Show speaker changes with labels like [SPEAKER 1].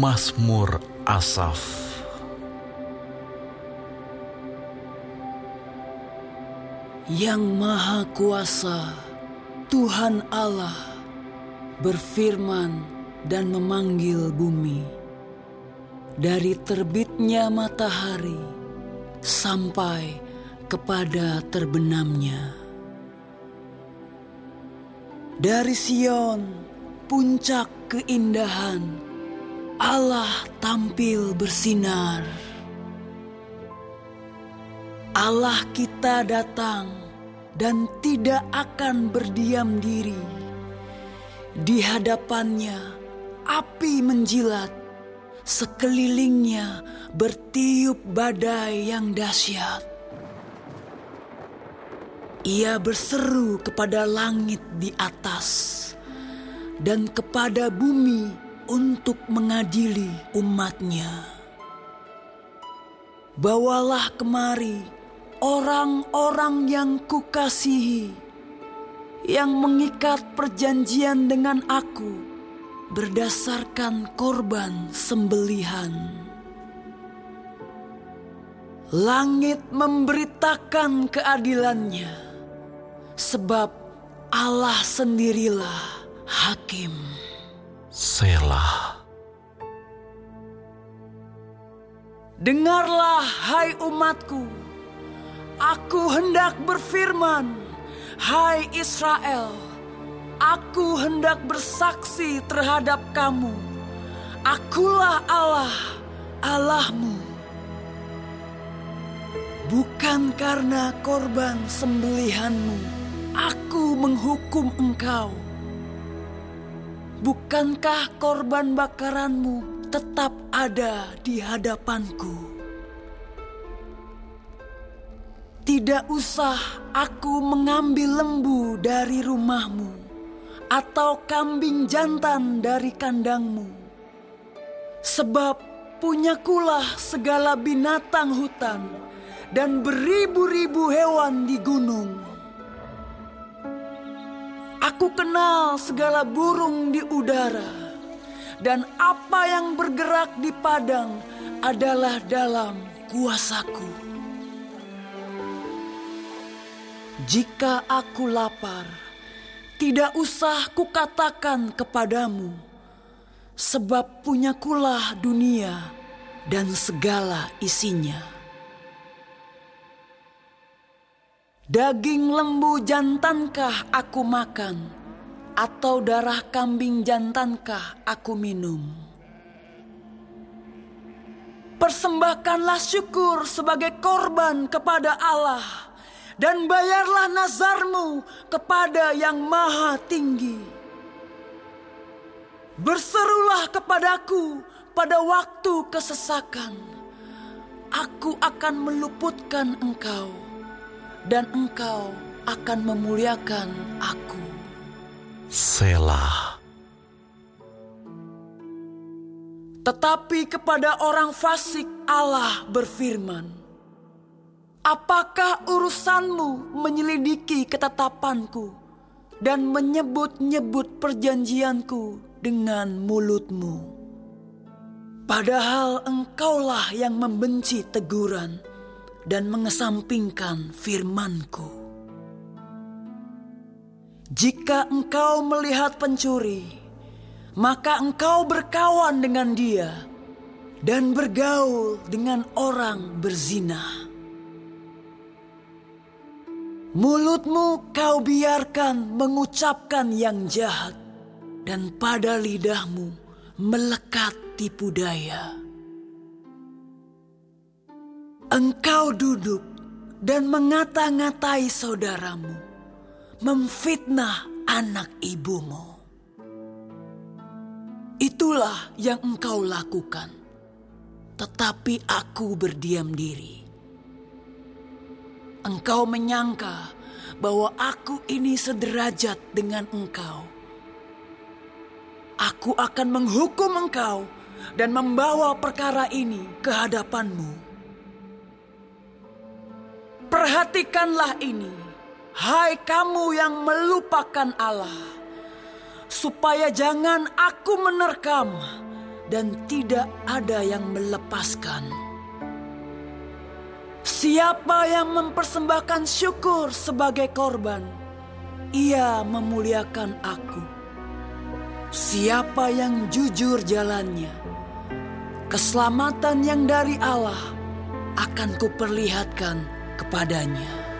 [SPEAKER 1] Mazmur Asaf
[SPEAKER 2] Yang Maha Kuasa, Tuhan Allah, berfirman dan memanggil bumi. Dari terbitnya matahari sampai kepada terbenamnya. Dari Sion, puncak keindahan, Allah tampil bersinar. Allah kita datang dan tidak akan berdiam diri. Di hadapannya api menjilat, sekelilingnya bertiup badai yang dahsyat. Ia berseru kepada langit di atas dan kepada bumi untuk mengadili umatnya. Bawalah kemari orang-orang yang kukasihi, yang mengikat perjanjian dengan aku berdasarkan korban sembelihan. Langit memberitakan keadilannya, sebab Allah sendirilah hakim.
[SPEAKER 1] Selah.
[SPEAKER 2] Dengarlah, hai umatku, aku hendak berfirman, hai Israel, aku hendak bersaksi terhadap kamu. Akulah Allah, Allahmu. Bukan karena korban sembelihanmu, aku menghukum engkau. Bukankah korban bakaranmu tetap ada di hadapanku? Tidak usah aku mengambil lembu dari rumahmu atau kambing jantan dari kandangmu. Sebab punyakulah segala binatang hutan dan beribu-ribu hewan di gunung. Aku kenal segala burung di udara dan apa yang bergerak di padang adalah dalam kuasaku. Jika aku lapar, tidak usah kukatakan kepadamu, sebab punyakulah dunia dan segala isinya. Daging lembu jantankah aku makan, atau darah kambing jantankah aku minum? Persembahkanlah syukur sebagai korban kepada Allah dan bayarlah nazarmu kepada yang maha tinggi. Berserulah kepadaku pada waktu kesesakan. Aku akan meluputkan engkau dan engkau akan memuliakan aku.
[SPEAKER 1] Selah.
[SPEAKER 2] Tetapi kepada orang fasik Allah berfirman, Apakah urusanmu menyelidiki ketetapanku dan menyebut-nyebut perjanjianku dengan mulutmu? Padahal engkaulah yang membenci teguran dan mengesampingkan firmanku. Jika engkau melihat pencuri, maka engkau berkawan dengan dia dan bergaul dengan orang berzina. Mulutmu kau biarkan mengucapkan yang jahat, dan pada lidahmu melekat tipu daya. Engkau duduk dan mengata-ngatai saudaramu, memfitnah anak ibumu. Itulah yang engkau lakukan, tetapi aku berdiam diri. Engkau menyangka bahwa aku ini sederajat dengan engkau. Aku akan menghukum engkau dan membawa perkara ini ke hadapanmu. Perhatikanlah ini, hai kamu yang melupakan Allah, supaya jangan aku menerkam dan tidak ada yang melepaskan. Siapa yang mempersembahkan syukur sebagai korban, ia memuliakan aku. Siapa yang jujur jalannya, keselamatan yang dari Allah akan kuperlihatkan kepadanya.